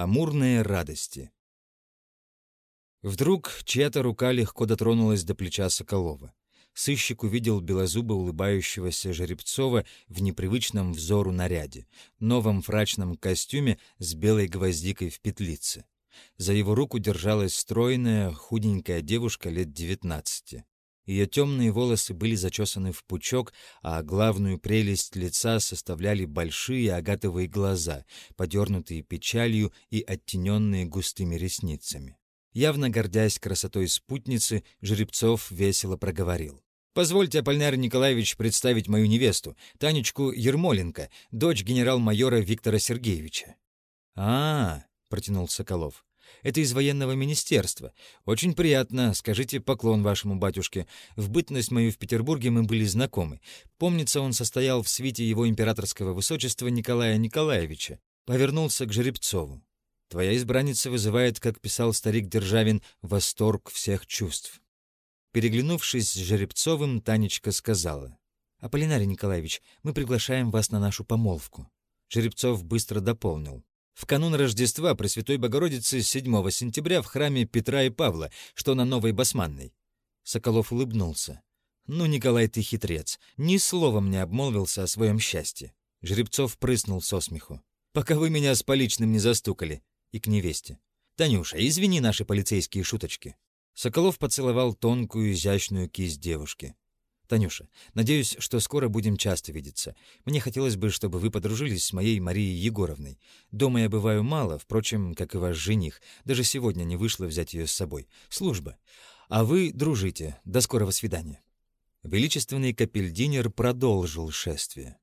Амурные радости. Вдруг чья-то рука легко дотронулась до плеча Соколова. Сыщик увидел белозубо улыбающегося Жеребцова в непривычном взору наряде, новом фрачном костюме с белой гвоздикой в петлице. За его руку держалась стройная, худенькая девушка лет девятнадцати. Ее темные волосы были зачесаны в пучок, а главную прелесть лица составляли большие агатовые глаза, подернутые печалью и оттененные густыми ресницами. Явно гордясь красотой спутницы, Жеребцов весело проговорил. «Позвольте, Аполлинар Николаевич, представить мою невесту, Танечку Ермоленко, дочь генерал-майора Виктора Сергеевича». «А-а-а», протянул Соколов. Это из военного министерства. Очень приятно. Скажите поклон вашему батюшке. В бытность мою в Петербурге мы были знакомы. Помнится, он состоял в свите его императорского высочества Николая Николаевича. Повернулся к Жеребцову. Твоя избранница вызывает, как писал старик Державин, восторг всех чувств. Переглянувшись с Жеребцовым, Танечка сказала. «Аполлинарий Николаевич, мы приглашаем вас на нашу помолвку». Жеребцов быстро дополнил. В канун Рождества Пресвятой Богородицы 7 сентября в храме Петра и Павла, что на Новой Басманной. Соколов улыбнулся. «Ну, Николай, ты хитрец. Ни словом не обмолвился о своем счастье». Жеребцов прыснул со смеху. «Пока вы меня с поличным не застукали». И к невесте. «Танюша, извини наши полицейские шуточки». Соколов поцеловал тонкую, изящную кисть девушки. «Танюша, надеюсь, что скоро будем часто видеться. Мне хотелось бы, чтобы вы подружились с моей Марией Егоровной. Дома я бываю мало, впрочем, как и ваш жених. Даже сегодня не вышло взять ее с собой. Служба. А вы дружите. До скорого свидания». Величественный капельдинер продолжил шествие.